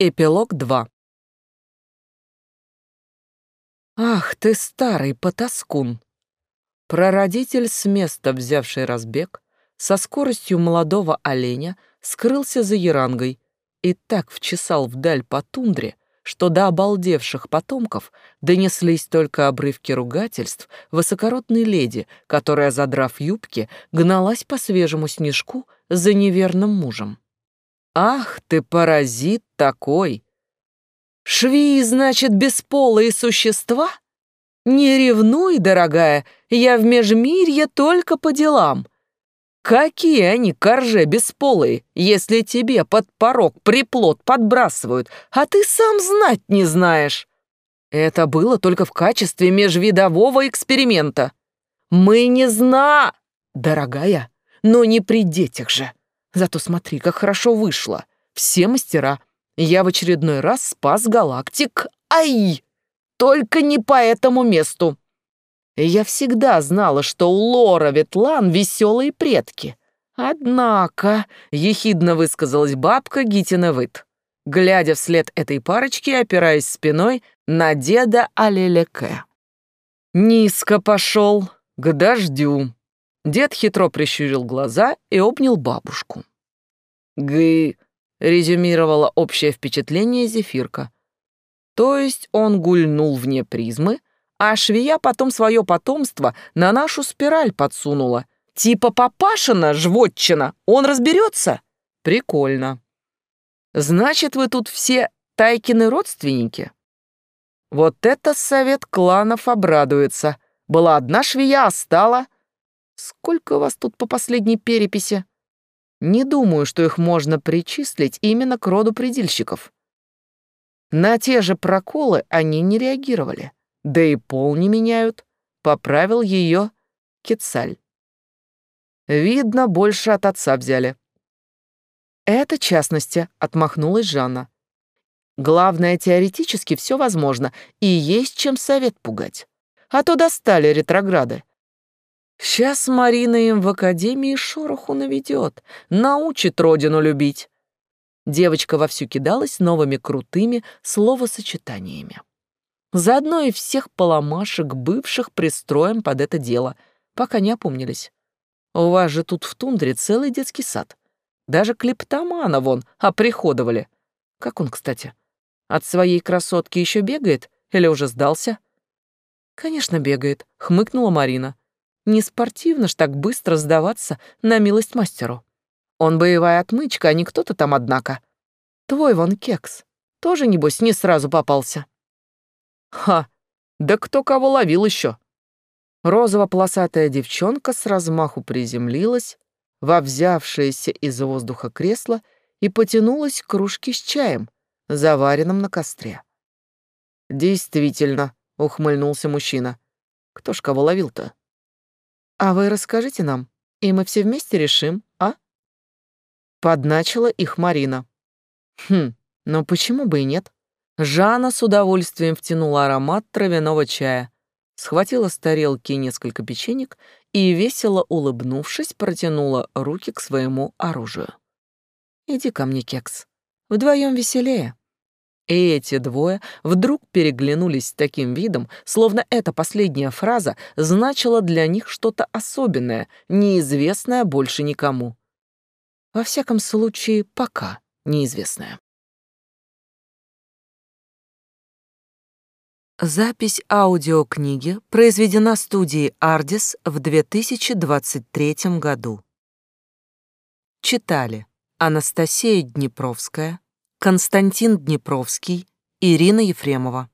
Эпилог 2 Ах ты, старый потаскун! Прародитель с места, взявший разбег, со скоростью молодого оленя скрылся за ярангой и так вчесал вдаль по тундре, что до обалдевших потомков донеслись только обрывки ругательств высокородной леди, которая, задрав юбки, гналась по свежему снежку за неверным мужем. «Ах ты, паразит такой! Швеи, значит, бесполые существа? Не ревнуй, дорогая, я в межмирье только по делам. Какие они, корже, бесполые, если тебе под порог приплод подбрасывают, а ты сам знать не знаешь? Это было только в качестве межвидового эксперимента. Мы не зна... Дорогая, но не при детях же. Зато смотри, как хорошо вышло. Все мастера. Я в очередной раз спас галактик. Ай! Только не по этому месту. Я всегда знала, что у Лора Ветлан веселые предки. Однако, ехидно высказалась бабка Гитина Вит, глядя вслед этой парочки, опираясь спиной на деда Алелеке. Низко пошел, к дождю. Дед хитро прищурил глаза и обнял бабушку. «Гы», — резюмировала общее впечатление Зефирка. То есть он гульнул вне призмы, а швея потом свое потомство на нашу спираль подсунула. Типа папашина, жвотчина, он разберется? Прикольно. Значит, вы тут все Тайкины родственники? Вот это совет кланов обрадуется. Была одна швея, а стала... Сколько вас тут по последней переписи? Не думаю, что их можно причислить именно к роду предельщиков. На те же проколы они не реагировали. Да и пол не меняют, поправил ее Кецаль. Видно, больше от отца взяли. Это частности, отмахнулась Жанна. Главное, теоретически все возможно, и есть чем совет пугать. А то достали ретрограды. Сейчас Марина им в академии шороху наведет, научит родину любить. Девочка вовсю кидалась новыми крутыми словосочетаниями. Заодно и всех поломашек бывших пристроим под это дело, пока не опомнились. У вас же тут в тундре целый детский сад. Даже клептомана вон оприходовали. Как он, кстати? От своей красотки еще бегает или уже сдался? Конечно, бегает, хмыкнула Марина. Не спортивно ж так быстро сдаваться на милость мастеру. Он боевая отмычка, а не кто-то там, однако. Твой вон кекс. Тоже, небось, не сразу попался. Ха, да кто кого ловил еще? Розово-полосатая девчонка с размаху приземлилась во взявшееся из воздуха кресло и потянулась к кружке с чаем, заваренным на костре. «Действительно», — ухмыльнулся мужчина. «Кто ж кого ловил-то?» «А вы расскажите нам, и мы все вместе решим, а?» Подначила их Марина. «Хм, но почему бы и нет?» Жанна с удовольствием втянула аромат травяного чая, схватила с тарелки несколько печенек и, весело улыбнувшись, протянула руки к своему оружию. «Иди ко мне, кекс. Вдвоем веселее». И эти двое вдруг переглянулись таким видом, словно эта последняя фраза значила для них что-то особенное, неизвестное больше никому. Во всяком случае, пока неизвестное. Запись аудиокниги произведена студией «Ардис» в 2023 году. Читали Анастасия Днепровская, Константин Днепровский, Ирина Ефремова.